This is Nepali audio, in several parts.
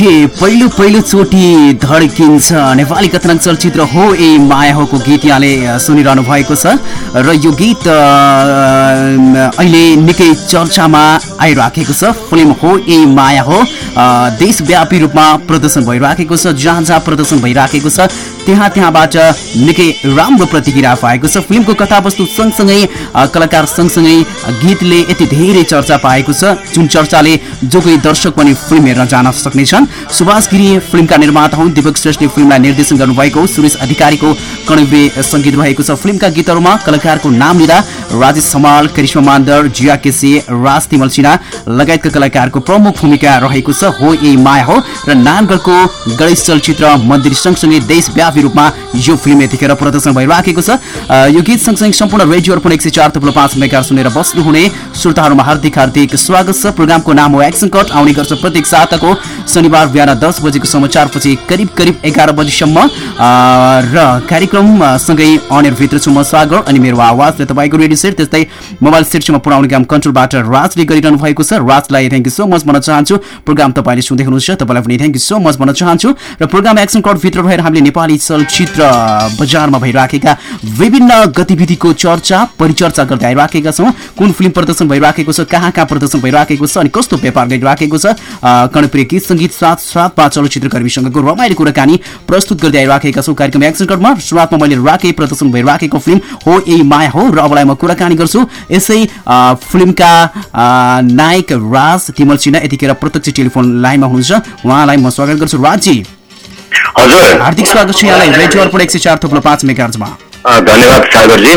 ओके पहिलो पहिलो चोटि धड्किन्छ? नेपाली कथानक चलचित्र हो ए माया होको गीत यहाँले सुनिरहनु भएको छ। र यो गीत अहिले निकै चर्चामा आइराखेको छ। फिल्म हो ए माया हो। देशव्यापी रूपमा प्रदर्शन भइराखेको छ जहाँ जहाँ प्रदर्शन भइराखेको छ। त्यहाँ त्यहाँबाट निकै राम्रो प्रतिक्रिया पाएको छ। फिल्मको कथावस्तु सँगसँगै कलाकार सँगसँगै गीतले यति धेरै चर्चा पाएको छ जुन चर्चाले जो कोही दर्शक पनि फिल्म हेर्न जान सक्नेछन्। सुभाष गिरी फिल्मका निर्माता हुन् दिपक श्रेष्ठले फिल्मलाई निर्देशन गर्नुभएको सुरेश अधिकारीको कणव्य सङ्गीत रहेको छ। फिल्मका गीतहरूमा कलाकारको नाम लिँदा राजेश समाल करिश्मा मान्दर जिया केसी राज तिमल सिन्हा लगायतका कलाकारको प्रमुख भूमिका रहेको छ हो ए माया हो। र नानगढको गणेश चलचित्र मन्दिर सँगसँगै देशव्यापी रूपमा यो फिल्म यतिखेर प्रदर्शन भइराखेको छ। यो गीत सँगसँगै सम्पूर्ण रेडियो अर्पण एक सय चार थप्लो पाँच मेगा सुनेर बस्नुहुने श्रोताहरूमा हार्दिक हार्दिक स्वागत छ। प्रोग्रामको नाम हो एक्सन कट आउने गर्छ प्रत्येक साताको शनिबार बिहान दस बजेको समाचारपछि करिब करिब एघार बजीसम्म। र कार्यक्रमसँगै अनियरभित्र छु म स्वागत अनि मेरो आवाजले तपाईँको रेडियो सेट त्यस्तै मोबाइल सेटसम्म पुऱ्याउने काम कन्ट्रोलबाट राजले गरिरहनु भएको छ। राजलाई थ्याङ्क यू सो मच भन्न चाहन्छु। प्रोग्राम तपाईँले सुन्दै हुनुहुन्छ। तपाईँलाई पनि थ्याङ्क यू सो मच भन्न चाहन्छु। र प्रोग्राम एक्सन कटभित्र रहेर हामीले नेपाली चलचित्र बजारमा भइराखेका विभिन्न गतिविधिको चर्चा परिचर्चा गर्दै आइराखेका छौँ। कुन फिल्म प्रदर्शन भइराखेको छ कहाँ कहाँ प्रदर्शन भइराखेको छ अनि कस्तो व्यापार गरिराखेको छ कर्णप्रिय गीत सङ्गीत साथ साथमा चलचित्र कर्मीसँगको रमाइलो कुराकानी प्रस्तुत गर्दै आइराखेका छौँ। कार्यक्रम एक्सन कटमा सुरुवातमा मैले राखे प्रदर्शन भइराखेको फिल्म हो ए माया हो र अबलाई म कुराकानी गर्छु। यसै फिल्मका नायक राज तिमल सिन्हा यतिखेर प्रत्यक्ष टेलिफोन लाइनमा हुनुहुन्छ। उहाँलाई म स्वागत गर्छु। हजुर। हार्दिक स्वागत छ यहाँलाई। रेडियो अर्पण एक सय चार थप्लो पाँच मेगार्जमा धन्यवाद सागरजी।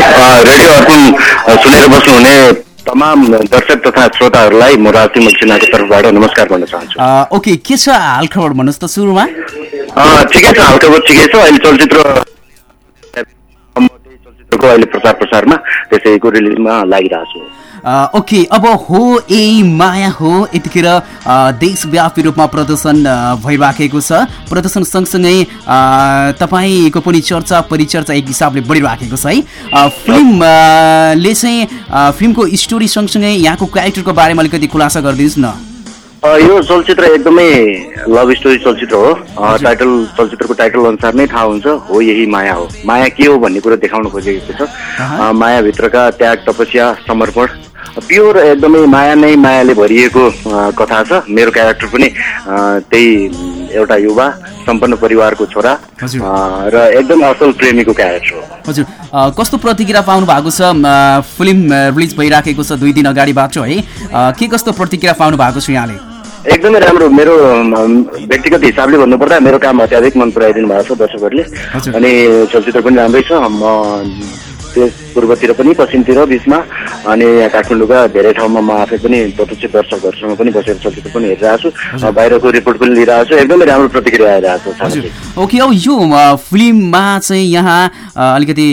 रेडियो अर्पण सुनेर बस्नुहुने तमाम दर्शक तथा श्रोताहरूलाई म राज तिमल सिन्हाको तर्फबाट नमस्कार भन्न चाहन्छु। ओके के छ हालखबर भन्नुहोस् त सुरुमा? ठिकै छ हालखबर ठिकै छ। अहिले चलचित्र चलचित्रको अहिले प्रचार प्रसारमा त्यसैको रिलिजमा लागिरहेको छु। ओके अब हो ए माया हो यतिखेर देशव्यापी रूपमा प्रदर्शन भइराखेको छ। प्रदर्शन सँगसँगै तपाईँको पनि चर्चा परिचर्चा एक हिसाबले बढिराखेको छ है। फिल्मले चाहिँ फिल्मको स्टोरी सँगसँगै यहाँको क्यारेक्टरको बारेमा अलिकति खुलासा गरिदिनुहोस् न। यो चलचित्र एकदमै लभ स्टोरी चलचित्र हो। टाइटल चलचित्रको टाइटल अनुसार नै थाहा हुन्छ हो यही माया हो। माया के हो भन्ने कुरा देखाउन खोजेको छ। मायाभित्रका त्याग तपस्या समर्पण प्योर एकदमै माया नै मायाले भरिएको कथा छ। मेरो क्यारेक्टर पनि त्यही एउटा युवा सम्पन्न परिवारको छोरा र एकदम असल प्रेमीको क्यारेक्टर हो। हजुर। कस्तो प्रतिक्रिया पाउनु भएको छ? फिल्म रिलिज भइराखेको छ दुई दिन अगाडिबाट है। के कस्तो प्रतिक्रिया पाउनु भएको छ यहाँले? एकदमै राम्रो मेरो व्यक्तिगत हिसाबले भन्नुपर्दा मेरो काम अत्याधिक मन पराइदिनु भएको छ दर्शकहरूले। अनि चलचित्र पनि राम्रै छ। म त्यस पूर्वतिर पनि पश्चिमतिर बिचमा अनि यहाँ काठमाडौँका धेरै ठाउँमा म आफै पनि प्रत्यक्ष दर्शकहरूसँग पनि बसेर चलचित्र पनि हेरिरहेको छु। बाहिरको रिपोर्ट पनि लिइरहेको छु। एकदमै राम्रो प्रतिक्रिया आइरहेको छ ओके अब यो फिल्ममा चाहिँ यहाँ अलिकति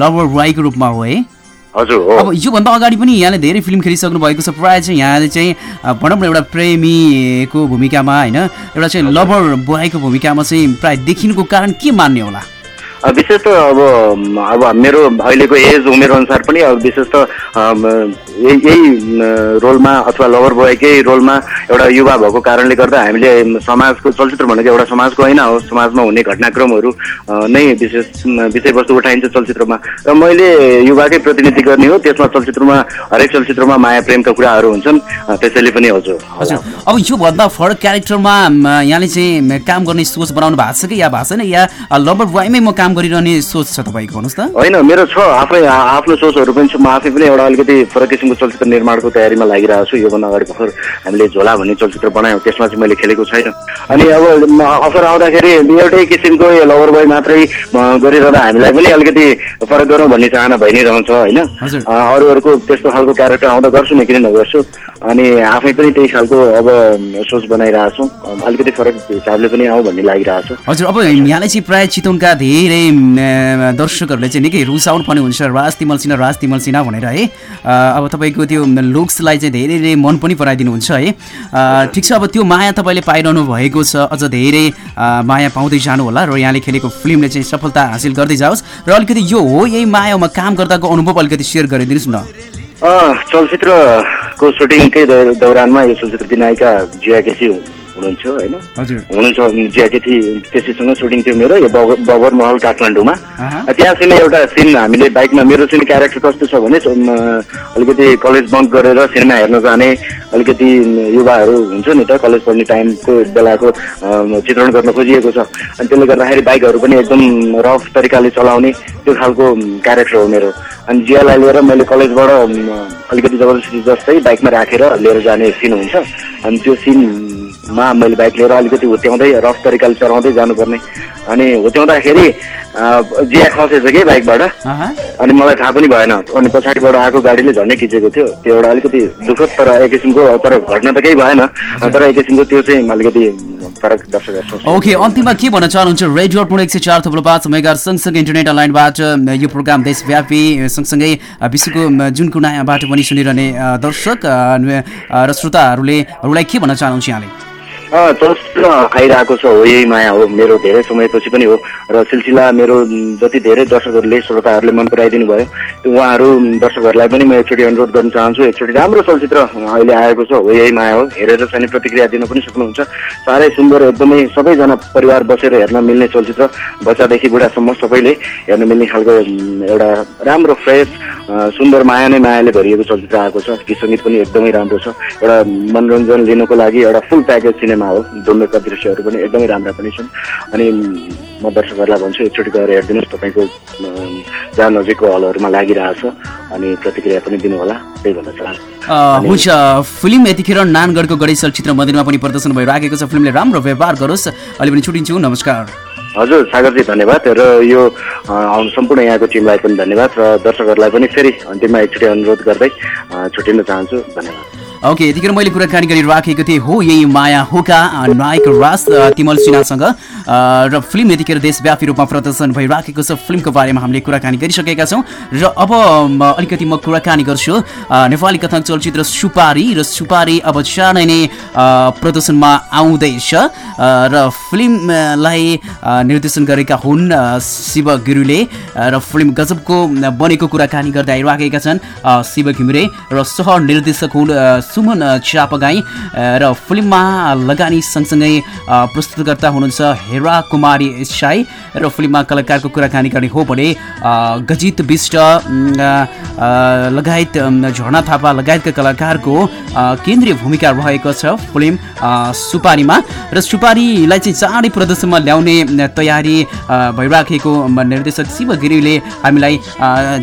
लभर वाइको रूपमा हो है? हजुर अब योभन्दा अगाडि पनि यहाँले धेरै फिल्म खेलिसक्नु भएको छ। प्रायः चाहिँ यहाँले चाहिँ भनौँ न एउटा प्रेमीको भूमिकामा होइन एउटा चाहिँ लभर बोयको भूमिकामा चाहिँ प्रायः देखिनुको कारण के मान्ने होला? विशेष त अब अब मेरो अहिलेको एज उमेर अनुसार पनि अब विशेष त यही रोलमा अथवा लभर बोयकै रोलमा एउटा युवा भएको कारणले गर्दा हामीले समाजको चलचित्र भनेको एउटा समाजको होइन हो समाजमा हुने घटनाक्रमहरू नै विशेष विषयवस्तु उठाइन्छ चलचित्रमा। र मैले युवाकै प्रतिनिधि गर्ने हो त्यसमा चलचित्रमा हरेक चलचित्रमा माया प्रेमका कुराहरू हुन्छन् त्यसैले पनि हजुर। हजुर। अब योभन्दा फरक क्यारेक्टरमा यहाँले चाहिँ काम गर्ने सोच बनाउनु भएको छ कि या भएको छैन? या लभर बोयमै म काम गरिरहने सोच छ तपाईँको? भन्नुहोस् त। होइन मेरो छ आफै आफ्नो सोचहरू पनि छ म आफै पनि एउटा अलिकति फरक किसिमको चलचित्र निर्माणको तयारीमा लागिरहेको छु। योभन्दा अगाडि भर्खर हामीले झोला भन्ने चलचित्र बनायौँ। त्यसमा चाहिँ मैले खेलेको छैन। अनि अब अफर आउँदाखेरि एउटै किसिमको यो लभर बोय मात्रै गरिरहँदा हामीलाई पनि अलिकति फरक गरौँ भन्ने चाहना भइ नै रहन्छ होइन अरूहरूको त्यस्तो खालको क्यारेक्टर आउँदा गर्छु नै किन नगर्छु अनि आफै पनि त्यही खालको अब सोच बनाइरहेको छु। अलिकति फरक हिसाबले पनि आउँ भन्ने लागिरहेको छ। हजुर अब यहाँलाई चाहिँ प्रायः चितवनका धेरै दर्शकहरूले चाहिँ निकै रुचाउनु पर्ने हुन्छ। राज तिमल सिन्हा राज तिमल सिन्हा भनेर है। अब तपाईँको त्यो लुक्सलाई चाहिँ धेरैले मन पनि पराइदिनुहुन्छ है। ठिक छ अब त्यो माया तपाईँले पाइरहनु भएको छ अझ धेरै माया पाउँदै जानु होला र यहाँले खेलेको फिल्मले चाहिँ सफलता हासिल गर्दै जाओस्। र अलिकति यो हो यही मायामा काम गर्दाको अनुभव अलिकति सेयर गरिदिनुहोस् न। चलचित्रको सुटिङकै दौरानमा यो चलचित्र विनायिका जिया केसी हुनुहुन्थ्यो होइन। हुनुहुन्छ ज्याकेटी त्यसैसँग सुटिङ थियो मेरो यो बगर बगर महल काठमाडौँमा। त्यहाँ चाहिँ एउटा सिन हामीले बाइकमा मेरो चाहिँ क्यारेक्टर कस्तो छ भने अलिकति कलेज बङ्क गरेर सिनेमा हेर्न जाने अलिकति युवाहरू हुन्छ नि त कलेज पढ्ने टाइमको बेलाको चित्रण गर्न खोजिएको छ। अनि त्यसले गर्दाखेरि बाइकहरू पनि एकदम रफ तरिकाले चलाउने त्यो खालको क्यारेक्टर हो मेरो। अनि जियालाई लिएर मैले कलेजबाट अलिकति जबरजस्ती जस्तै बाइकमा राखेर लिएर जाने सिन हुन्छ। अनि त्यो सिनमा मैले बाइक लिएर अलिकति हुत्याउँदै रफ तरिकाले चलाउँदै जानुपर्ने। अनि हुत्याउँदाखेरि जिया खसेछ कि बाइकबाट। अनि मलाई थाहा पनि भएन। अनि पछाडिबाट आएको गाडीले झन्डै खिचेको थियो। त्यो एउटा अलिकति दुःखद तर एक किसिमको तर घटना त केही भएन। तर एक किसिमको त्यो चाहिँ अलिकति फरक सोच्छ। ओके अन्तिममा के भन्न चाहनुहुन्छ? रेडियो अर्पण एक सय चार थप्लो पाँच मेगा सँगसँगै इन्टरनेट अनलाइनबाट यो प्रोग्राम देशव्यापी सँगसँगै विश्वको जुन कुनाबाट पनि सुनिरहने दर्शक र श्रोताहरूले हरूलाई के भन्न चाहनुहुन्छ यहाँले? चलचित्र आइरहेको छ हो यही माया हो मेरो धेरै समयपछि पनि हो। र सिलसिला मेरो जति धेरै दर्शकहरूले श्रोताहरूले मन पराइदिनु भयो उहाँहरू दर्शकहरूलाई पनि म एकचोटि अनुरोध गर्न चाहन्छु। एकचोटि राम्रो चलचित्र अहिले आएको छ हो यही माया हो। हेरेर चाहिँ प्रतिक्रिया दिन पनि सक्नुहुन्छ। साह्रै सुन्दर एकदमै सबैजना परिवार बसेर हेर्न मिल्ने चलचित्र बच्चादेखि बुढासम्म सबैले हेर्न मिल्ने खालको एउटा राम्रो फ्रेस सुन्दर माया नै मायाले भरिएको चलचित्र आएको छ। गीत सङ्गीत पनि एकदमै राम्रो छ। एउटा मनोरञ्जन लिनको लागि एउटा फुल प्याकेज सिनेमा हो। डुम्बेका दृश्यहरू पनि एकदमै राम्रा पनि छन्। अनि म दर्शकहरूलाई भन्छु एकचोटि गएर हेरिदिनुहोस् तपाईँको जहाँ नजिकको हलहरूमा लागिरहेछ अनि प्रतिक्रिया पनि दिनुहोला। त्यही भन्न चाहन्छु। हुन्छ। फिल्म यतिखेर नानगढको गणेश चलचित्र मन्दिरमा पनि प्रदर्शन भइराखेको छ। फिल्मले राम्रो व्यवहार गरोस्। अहिले पनि छुट्टिन्छु नमस्कार। हजुर सागरजी धन्यवाद। र यो सम्पूर्ण यहाँको टिमलाई पनि धन्यवाद। र दर्शकहरूलाई पनि फेरि अन्तिममा एकचोटि अनुरोध गर्दै छुट्टिन चाहन्छु। धन्यवाद। ओके यतिखेर मैले कुराकानी गरिराखेको थिएँ हो यही माया होका नायक राज तिमल सिन्हासँग। र फिल्म यतिखेर देशव्यापी रूपमा प्रदर्शन भइराखेको छ फिल्मको बारेमा हामीले कुराकानी गरिसकेका छौँ। र अब अलिकति म कुराकानी गर्छु। नेपाली कथाक चलचित्र सुपारी र सुपारी अब चाँडै नै प्रदर्शनमा आउँदैछ। र फिल्मलाई निर्देशन गरेका हुन् शिव गिरीले। र फिल्म गजबको बनेको कुराकानी गर्दै आइराखेका छन् शिव घिमिरे र सह निर्देशक हुन् सुमन अ, र फिल्ममा लगानी सँगसँगै प्रस्तुतकर्ता हुनुहुन्छ हेरा कुमारी साई र फिल्ममा कलाकारको कुराकानी गर्ने हो भने गजित विष्ट लगायत झर्ना थापा लगायतका कलाकारको केन्द्रीय भूमिका रहेको छ फिल्म सुपारीमा। र सुपारीलाई चाहिँ चाँडै प्रदर्शनमा ल्याउने तयारी भइराखेको निर्देशक शिव गिरीले हामीलाई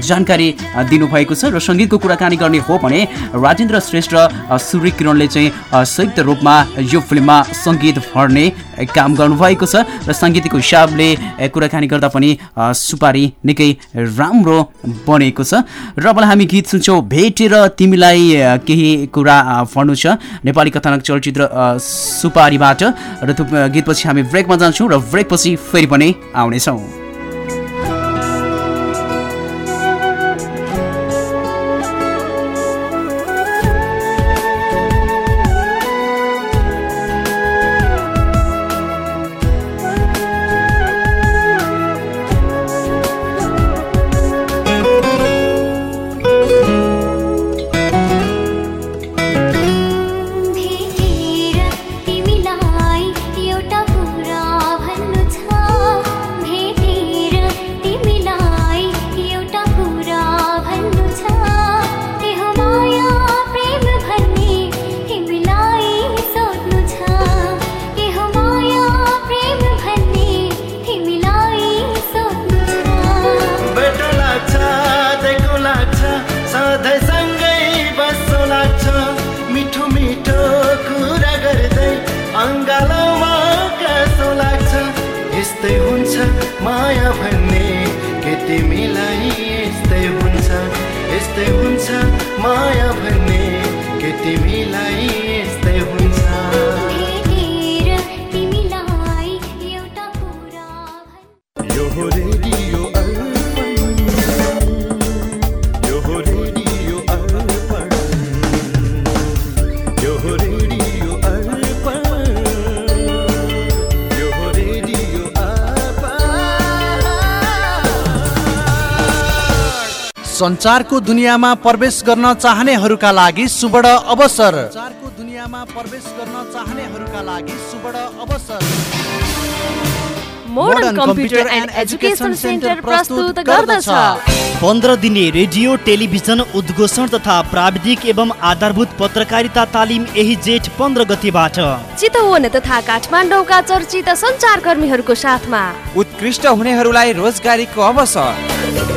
जानकारी दिनुभएको छ। र सङ्गीतको कुराकानी गर्ने हो भने राजेन्द्र श्रेष्ठ सूर्य किरणले चाहिँ संयुक्त रूपमा यो फिल्ममा सङ्गीत भर्ने अ, काम गर्नुभएको छ र साङ्गीतिक हिसाबले कुराकानी गर्दा पनि सुपारी निकै राम्रो बनेको छ। र अब हामी गीत सुन्छौँ। भेटेर तिमीलाई केही कुरा अ, भर्नु छ। नेपाली कथानक चलचित्र सुपारीबाट। र गीतपछि हामी ब्रेकमा जान्छौँ र ब्रेकपछि फेरि पनि आउनेछौँ। माया भन्ने के तिमीलाई यस्तै हुन्छ यस्तै हुन्छ। माया भन्ने के तिमीलाई यस्तै हुन्छ। भेटेर तिमीलाई एउटा कुरा भन् यो सञ्चारको दुनियाँमा प्रवेश गर्न चाहनेहरूका लागि सुवर्ण अवसर। दुनियाँमा प्रवेश गर्न चाहनेहरूका लागि सुवर्ण अवसर। Modern computer and education centre प्रस्तुत गर्दछ। पन्ध्र दिने रेडियो टेलिभिजन उद्घोषण तथा प्राविधिक एवं आधारभूत पत्रकारिता तालिम यही जेठ पन्ध्र गतिबाट। चितवन तथा काठमाडौँका चर्चित सञ्चारकर्मीहरूको साथमा। उत्कृष्ट हुनेहरूलाई रोजगारीको अवसर।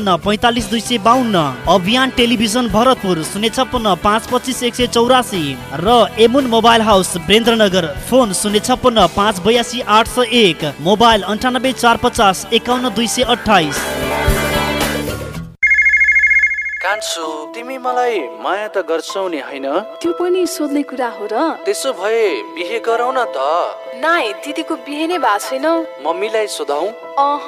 पैँतालिस दुई सय बाहन्न अभियान टेलिभिजन भरतपुर शून्य छप्पन्न पाँच पच्चिस एक सय चौरासी र एमुन मोबाइल हाउस बेन्द्रनगर फोन शून्य छप्पन्न पाँच बयासी आठ सय एक मोबाइल अन्ठानब्बे चार पचास एकाउन्न दुई सय अठाइस कान्छु तिमी मलाई माया त गर्छौ नि होइन? त्यो पनि सोध्ने कुरा हो र। त्यसो भए बिहे गरौ न त। नाइ दिदीको बिहे नै भएको छैन। मम्मीलाई सोधौ अह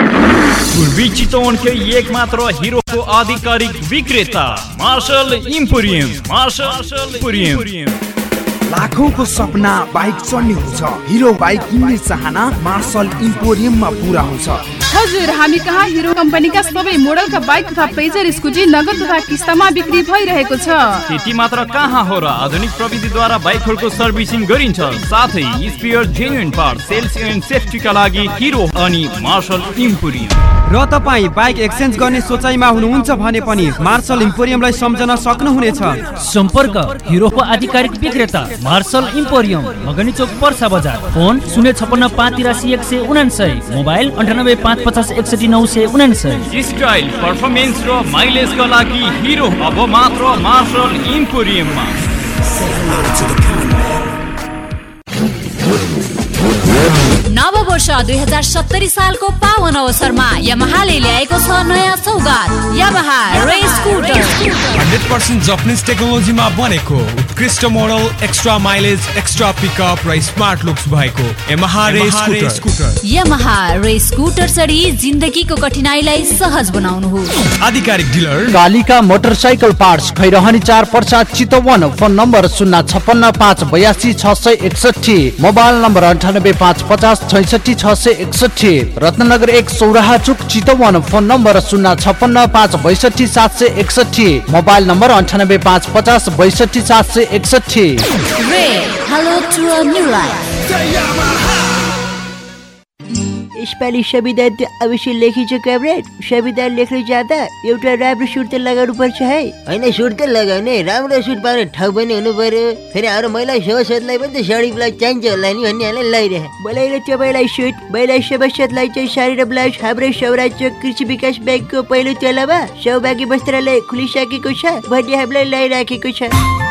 पूर्वी चितवनकै एक मात्र हिरोको आधिकारिक विक्रेता मार्शल इम्पोरियम मार्शल इम्पोरियम लाखौंको सपना बाइक चढ्ने हुन्छ हिरो बाइक किन्ने चाहना मार्शल इम्पोरियममा पुरा हुन्छ। हजुर हामी कहाँ हिरो कम्पनीका सबै मोडलका बाइक तथा पेजर स्कुटी नगद तथा किस्तामा बिक्री भइरहेको छ। त्यति मात्र कहाँ हो र आधुनिक प्रविधिद्वारा बाइकहरूको सर्भिसिङ गरिन्छ साथै spare genuine part sales and सेफ्टीका लागि हिरो अनि मार्शल इम्पोरियम र तपाईँ बाइक एक्सचेन्ज गर्ने सोचाइमा हुनुहुन्छ भने पनि मार्शल इम्पोरियमलाई सम्झन सक्नुहुनेछ। सम्पर्क हिरोको आधिकारिक विक्रेता मार्शल इम्पोरियम मगनी चोक पर्सा बजार। फोन शून्य छप्पन्न पाँच तिरासी एक सय उनासय मोबाइल अन्ठानब्बे पाँच पचास एकसठी नौ सय उनासय स्टाइल पर्फर्मेन्स र माइलेजका लागि हिरो अब मात्र मार्शल इम्पोरियममा। नव वर्ष दुई हजार सत्तरी सालको पावन अवसरमा यमहाले ल्याएको छ नयाँ सौगात। Yamaha race scooter. Hundred percent Japanese टेक्नोलोजीमा बनेको उत्कृष्ट model extra mileage extra pickup र स्मार्ट लुक्स भएको. यमहा स्कुटर जिन्दगीको कठिनाइलाई सहज बनाउनुहोस् आधिकारिक dealer Kalika motorcycle parts Khairahani चार पर्सा चितवन फोन नम्बर शून्य छप्पन्न पाँच बयासी छ सय एकसठी मोबाइल नम्बर अन्ठानब्बे पाँच पचास छैसठी छ सय एकसठी रत्नगर एक सौराहा चुक चितवन फोन नम्बर शून्य छप्पन्न पाँच बैसठी सात सय एकसठी मोबाइल नम्बर अन्ठानब्बे पाँच पचास बैसठी सात सय एकसठी. यसपालि त अवश्य लेखिन्छ लेख्न जाँदा एउटा राम्रो सुट त लगाउनु पर्छ है होइन सुट त लगाउने राम्रो सुट पाउने ठाउँ पनि हुनु पर्यो फेरि हाम्रो महिला सभासदलाई पनि त साडी ब्लाउज चाहिन्छ होला नि भन्ने हालेर लगाइरहे मलाई र तपाईँलाई सुट महिला सभासदलाई चाहिँ साडी र ब्लाउज हाम्रो सौराज्य कृषि विकास ब्याङ्कको पहिलो तलामा सौभाग्य वस्त्रालय खुलिसकेको छ भन्ने हामीलाई लगाइराखेको छ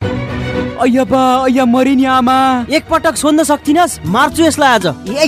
अय्या बा अय्या मरिनी आमा। एकपटक सोध्न सक्थिनस मार्छु यसलाई आज। ए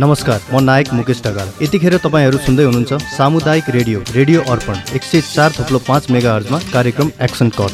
नमस्कार म नायक मुकेश ढकाल। यतिखेर तपाईँहरू सुन्दै हुनुहुन्छ सामुदायिक रेडियो रेडियो अर्पण एक सय चार थप्लो पाँच मेगा हर्जमा कार्यक्रम action cut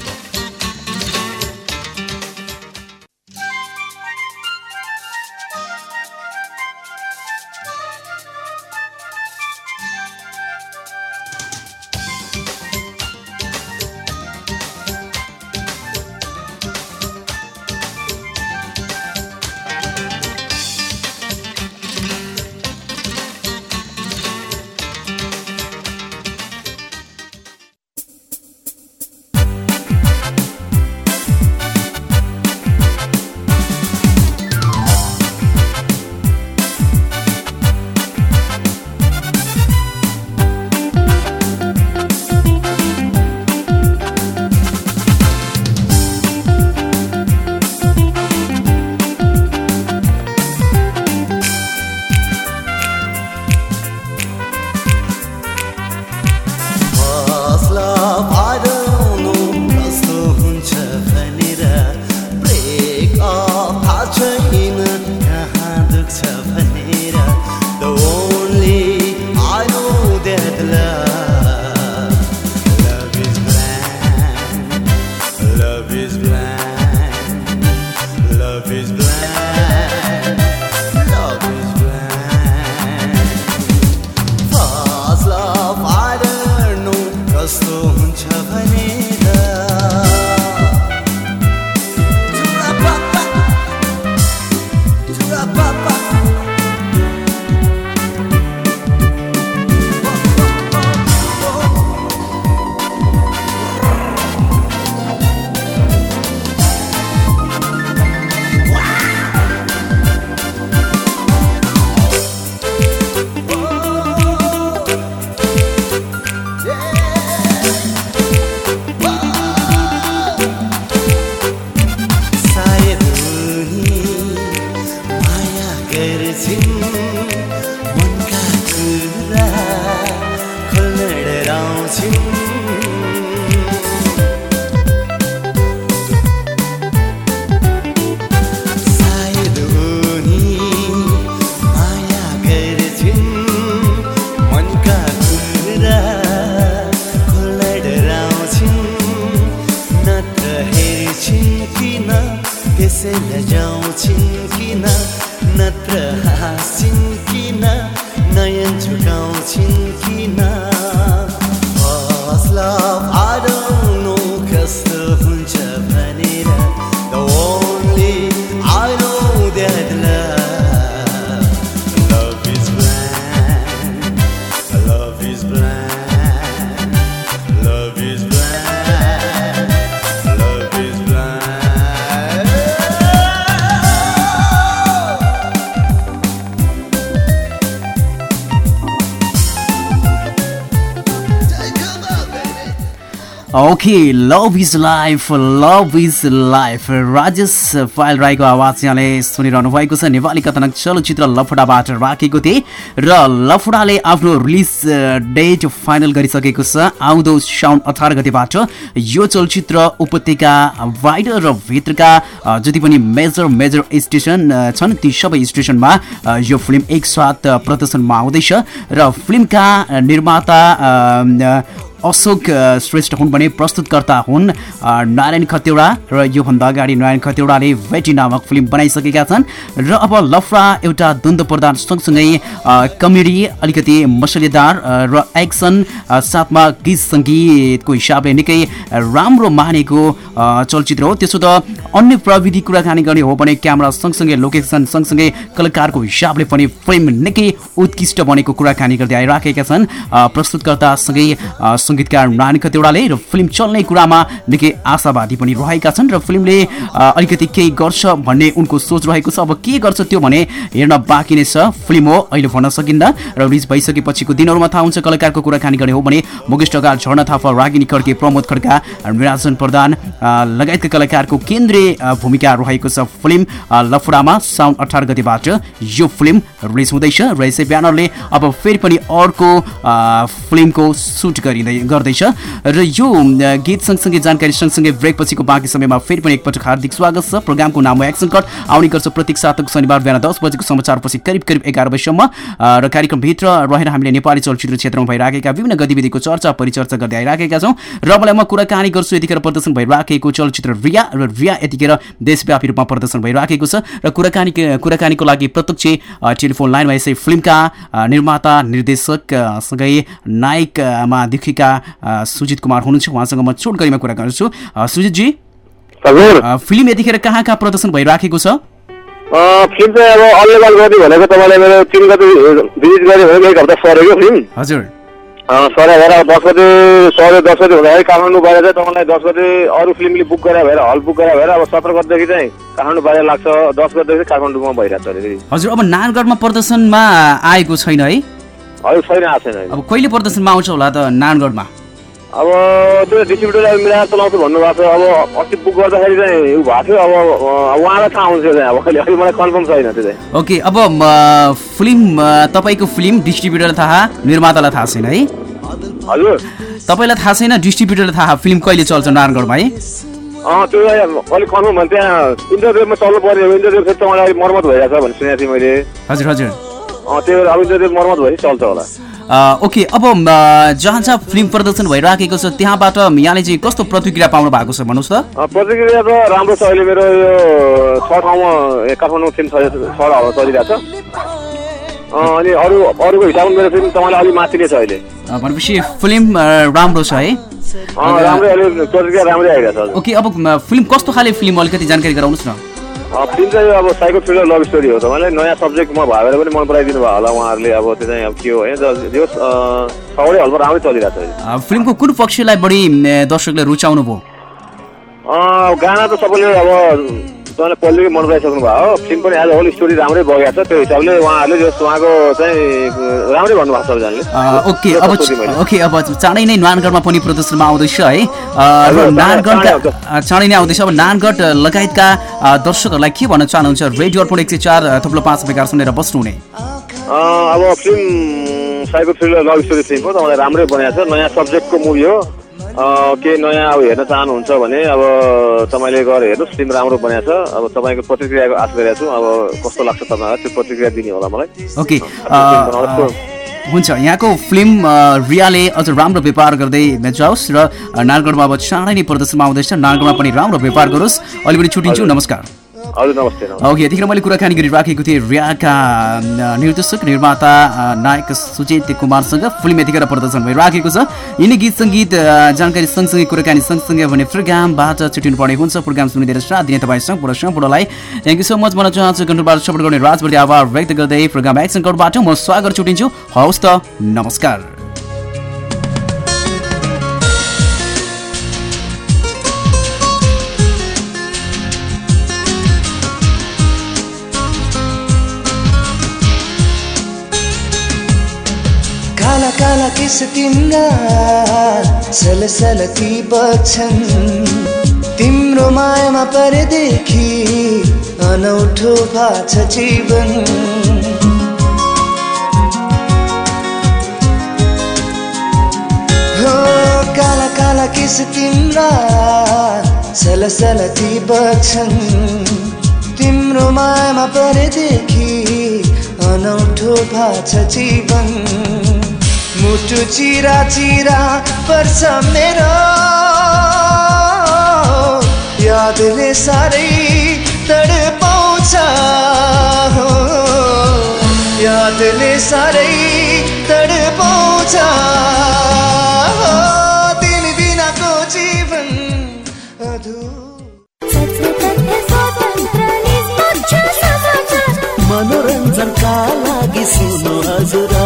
okay love is life love is life Rajesh Payal राईको आवाज यहाँले सुनिरहनु भएको छ। नेपाली कथनक चलचित्र लफडाबाट राखेको थिए र लफडाले आफ्नो रिलिज डेट फाइनल गरिसकेको छ। आउँदो साउन अठार गतिबाट यो चलचित्र उपत्यका बाहिर र भित्रका जति पनि मेजर मेजर स्टेसन छन् ती सबै स्टेसनमा यो फिल्म एकसाथ प्रदर्शनमा आउँदैछ। र फिल्मका निर्माता अशोक श्रेष्ठ हुन् भने प्रस्तुतकर्ता हुन् नारायण खतेडा र योभन्दा अगाडि नारायण खतेडाले भेटी नामक फिल्म बनाइसकेका छन्। र अब लफडा एउटा द्वन्द्व प्रधान सँगसँगै कमेडी अलिकति मसलेदार र एक्सन साथमा गीत सङ्गीतको हिसाबले निकै राम्रो मानेको चलचित्र हो। त्यसो त अन्य प्रविधि कुराकानी गर्ने हो भने क्यामेरा सँगसँगै लोकेसन सँगसँगै कलाकारको हिसाबले पनि फिल्म निकै उत्कृष्ट बनेको कुराकानी गर्दै आइराखेका छन्। प्रस्तुतकर्तासँगै सङ्गीतकार नानी खतेडाले र फिल्म चल्ने कुरामा निकै आशावादी पनि रहेका छन् र फिल्मले अलिकति केही गर्छ भन्ने उनको सोच रहेको छ। अब के गर्छ त्यो भने हेर्न बाँकी नै छ। फिल्म हो अहिले भन्न सकिन्न र रिलिज भइसकेपछिको दिनहरूमा थाहा हुन्छ कलाकारको कुराकानी गर्ने हो भने मुकेश टगाल झर्ना थापा रागिनी खड्के प्रमोद खड्का निराजन प्रधान लगायतका कलाकारको केन्द्रीय भूमिका रहेको छ फिल्म लफडामा साउन अठार गतिबाट यो फिल्म रिलिज हुँदैछ र यसै ब्यानरले अब फेरि पनि अर्को फिल्मको सुट गरिँदै गर्दैछ। र यो गीत सँगसँगै जानकारी सँगसँगै ब्रेक पछिको बाँकी समयमा फेरि पनि एकपटक हार्दिक स्वागत छ। प्रोग्रामको नाम हो एक्सन कट आउने गर्छ प्रत्येक सातक शनिबार बिहान दस बजेको समाचारपछि करिब करिब एघार बजीसम्म। र कार्यक्रमभित्र रहेर हामीले नेपाली चलचित्र क्षेत्रमा भइराखेका विभिन्न गतिविधिको चर्चा परिचर्चा गर्दै आइराखेका छौँ। र मलाई म कुराकानी गर्छु यतिखेर प्रदर्शन भइराखेको चलचित्र रिया र रिया यतिखेर देशव्यापी रूपमा प्रदर्शन भइराखेको छ। र कुराकानी कुराकानीको लागि प्रत्यक्ष टेलिफोन लाइनमा यसै फिल्मका निर्माता निर्देशक सँगै नायकमा देखिएका अ, सुजित कुमार हुनुहुन्छ। उहाँसँग म छोटकरीमा कुरा गर्छु। सुजितजी फिल्म यतिखेर कहाँ कहाँ प्रदर्शन भइराखेको छ? फिल्म चाहिँ अब अनलेबल गर्ने भनेको तपाईँलाई मेरो तिन गते भिजिट गरेँ भनेको एक हप्ता सरेको फिल्म। हजुर। सरे भएर दस गते सरे दस गते हुँदाखेरि काठमाडौँ बाहिर चाहिँ तपाईँलाई दस गते अरू फिल्मले बुक गरेर भएर हल बुक गरेर भएर अब सत्र गतेदेखि चाहिँ काठमाडौँ बाहिर लाग्छ। दस गतेदेखि काठमाडौँमा भइरहेको छ हजुर अब नानगढमा प्रदर्शनमा आएको छैन है? अब कहिले प्रदर्शनमा आउँछ होला त नानगढमा अब त्यो डिस्ट्रिब्युटरलाई मिलाएर चलाउँछु भन्नुभएको छ अब अस्ति बुक गर्दाखेरि चाहिँ उ भएको थियो। अब उहाँलाई थाहा चाहिँ अब अहिले अहिले मलाई कन्फर्म छैन त्यो चाहिँ। ओके अब फिल्म तपाईँको फिल्म डिस्ट्रिब्युटरलाई थाहा निर्मातालाई थाहा छैन है? हजुर। तपाईँलाई थाहा छैन डिस्ट्रिब्युटरलाई थाहा फिल्म कहिले चल्छ नारायणगढमा है? त्यो अलिक कन्फर्म भने त्यहाँ इन्टरभ्यूमा चल्नु पर्ने हो। इन्टरभ्यू फेरि तपाईँलाई मर्मत भइरहेको छ भन्ने सुनेको थिएँ मैले। हजुर हजुर। त्यो इन्टरभ्यू मर्मत भएपछि चल्छ होला। ओके अब जहाँ जहाँ फिल्म प्रदर्शन भइराखेको छ त्यहाँबाट यहाँले चाहिँ कस्तो प्रतिक्रिया पाउनु भएको छ भन्नुहोस् त। प्रतिक्रिया त राम्रो छ अहिले मेरो यो छ ठाउँमा काठमाडौँ फिल्म छ ठाउँमा चलिरहेको छ। अनि अरू अरूको हिसाबमा मेरो फिल्म तपाईँलाई अलिक माथि नै छ अहिले। भनेपछि फिल्म राम्रो छ है। राम्रै अहिले प्रतिक्रिया राम्रै आइरहेको छ। ओके अब फिल्म कस्तो खाले फिल्म अलिकति जानकारी गराउनुहोस् न। फिल्म चाहिँ अब साइको थ्रिलर लभ स्टोरी हो तपाईँलाई नयाँ सब्जेक्टमा भएर पनि मन पराइदिनु भयो होला उहाँहरूले अब त्यो चाहिँ अब के हो होइन ज- सबैले हलमा राम्रै चलिरहेको छ। फिल्मको कुन पक्षलाई बढी दर्शकले रुचाउनु भयो गाना त सबैले अब तपाईँले पहिलेकै मन पराइसक्नु भयो हो फिल्म पनि आज होल स्टोरी राम्रै बगेको छ त्यो हिसाबले उहाँहरूले जस उहाँको चाहिँ राम्रै भन्नुभएको छ सबैजनाले ओके अब। ओके अब चाँडै नै नानगढमा पनि प्रदर्शनमा आउँदैछ है र हजुर, नानगढका चाँडै नै आउँदैछ अब नानगढ लगायतका दर्शकहरूलाई के भन्न चाहनुहुन्छ रेडियो अर्पण एक सय चार थुप्रो पाँच मेगार सुनेर बस्नुहुने अब film psycho thriller love story film हो तपाईँलाई राम्रै बनाएको छ नयाँ सब्जेक्टको मुभी हो केही नयाँ अब हेर्न चाहनुहुन्छ भने अब तपाईँले गएर हेर्नुहोस् फिल्म राम्रो बनाएको छ। अब तपाईँको प्रतिक्रियाको आश गरेको छु। अब कस्तो लाग्छ तपाईँलाई? त्यो प्रतिक्रिया दिने होला मलाई। ओके हुन्छ। यहाँको फिल्म रियाले अझ राम्रो व्यापार गर्दै जाओस् र अ, नानगढमा अब चाँडै नै प्रदर्शनमा आउँदैछ। नानगढमा पनि राम्रो व्यापार गरोस्। अहिले पनि छुट्टिन्छु नमस्कार। ओके यतिखेर मैले कुराकानी गरिराखेको थिएँ रियाका निर्देशक निर्माता नायक सुजित कुमारसँग। फिल्म यतिखेर प्रदर्शन भइराखेको छ। यिनी गीत सङ्गीत जानकारी सँगसँगै कुराकानी सँगसँगै भने प्रोग्रामबाट छुट्टिनु पर्ने हुन्छ। प्रोग्राम सुनिदिएर साथ दिने तपाईँ सम्पूर्ण सम्पूर्णलाई। थ्याङ्क यू सो मच भन्न चाहन्छु कन्ट्रोलबाट सपोर्ट गर्ने राजप्रति आभार व्यक्त गर्दै प्रोग्राम एक्सन कोडबाट म स्वागत छुट्टिन्छु। हवस् त नमस्कार। काला किस तिम्रा सलसल ती बग्छन् तिम्रो मायामा परेदेखि अनौठो भएको छ जीवन। हो काला काला किस तिम्रा सलसल ती बग्छन् तिम्रो मायामा परेदेखि अनौठो भएको छ जीवन। मुटु चिरा चिरा पर्छ मेरो। यादले साह्रै तडपाउँछ। हो यादले साह्रै तडपाउँछ। हो तिमी बिनाको जीवन मनोरञ्जनका लागि सुन्नु हजुर।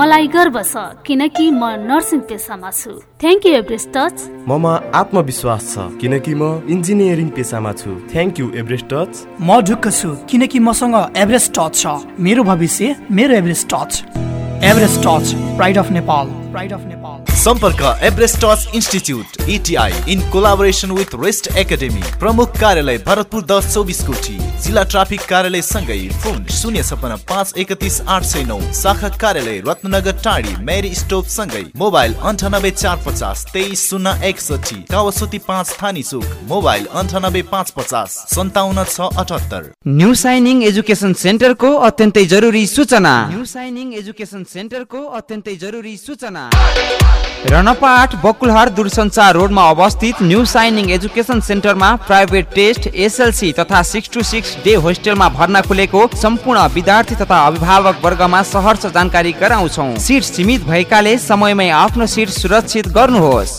मलाई गर्व छ किनकि म नर्सिङ पेसामा छु। थ्याङ्क यू एभरेस्ट टच ममा आत्मविश्वास छ किनकि म इन्जिनियरिङ पेसामा छु। थ्याङ्क यू एभरेस्ट टच म ढुक्क छु किनकि मसँग एभरेस्ट टच छ। मेरो भविष्य मेरो Everest touch Everest touch pride of Nepal pride of Nepal सम्पर्क Everest touch institute ETI in collaboration with rest academy प्रमुख कार्यालय भरतपुर दस चौबिस कोठी। जिल्ला ट्राफिक कार्यालय सँगै फोन शून्य छपन्न पाँच एकतिस आठ सय नौ। शाखा कार्यालय रत्नगर टाढी मेरी स्टोप सँगै मोबाइल अन्ठानब्बे चार पचास तेइस शून्य एकसठी कावसोती पाँच थानी चोक मोबाइल अन्ठानब्बे पाँच पचास सन्ताउन्न छ अठहत्तर। न्यू साइनिङ एजुकेसन सेन्टरको अत्यन्तै जरुरी सूचना। न्यू साइनिङ एजुकेसन सेन्टरको अत्यन्तै जरुरी सूचना। रणपा आठ बकुलहर दूरसञ्चार रोडमा अवस्थित न्यू साइनिङ एजुकेसन सेन्टरमा प्राइभेट टेस्ट एसएलसी तथा सिक्स टू सिक्स डे होस्टेलमा भर्ना खुलेको सम्पूर्ण विद्यार्थी तथा अभिभावक वर्गमा सहर्ष जानकारी गराउँछौ। सिट सीमित भएकाले समयमै आफ्नो सिट सुरक्षित गर्नुहोस्।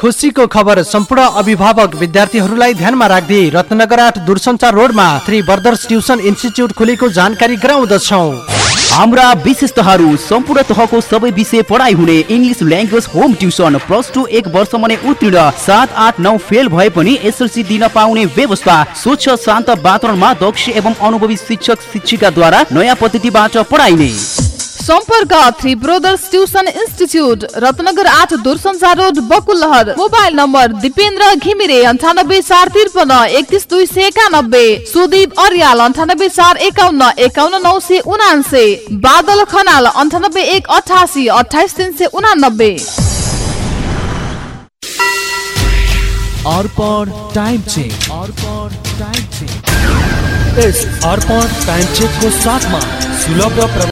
खुसीको खबर सम्पूर्ण अभिभावक विद्यार्थीहरूलाई ध्यानमा राख्दै रत्नगर आठ दूरसञ्चार रोडमा थ्री ब्रदर्स ट्युसन इन्स्टिच्युट खुलेको जानकारी गराउँदछौ। हाम्रा विशेषताहरू सम्पूर्ण तहको सबै विषय पढाइ हुने English language home tuition plus two एक वर्षमा नै उत्तीर्ण सात आठ नौ फेल भए पनि एसएलसी दिन पाउने व्यवस्था स्वच्छ शान्त वातावरणमा दक्ष एवं अनुभवी शिक्षक शिक्षिकाद्वारा नयाँ पद्धतिबाट पढाइने। सम्पर्क three brothers tuition institute Ratnagar आठ दूरसञ्चार road Bakulahar mobile number Dipendra Ghimire अन्ठानब्बे चार त्रिपन्न एकतिस दुई सय एकानब्बे। सुदीप अर्याल अन्ठानब्बे चार एकाउन्न एकाउन्न नौ सय उनान्से। बादल खनाल अन्ठानब्बे एक अठासी अठाइस तिन सय उनानब्बे अर्पण टाइम चेक। साथमा सुलभ र